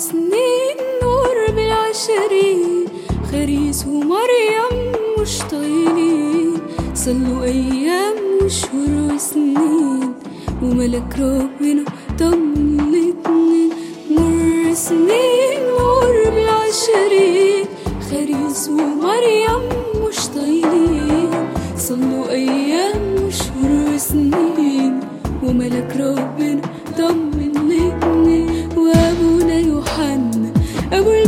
سنين نور بالعشرين خريس ومريم مش طايلين صلوا أيام وشهور وسنين وملك ربنا طمن الاتنين مر سنين. نور بالعشرين خريس ومريم مش طايلين صلوا أيام وشهور وسنين وملك ربنا طمن A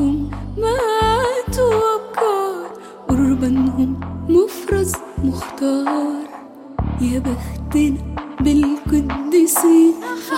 موتهم ماتوا أبكار قربانهم مفرز مختار. يا بختنا بالقديسين في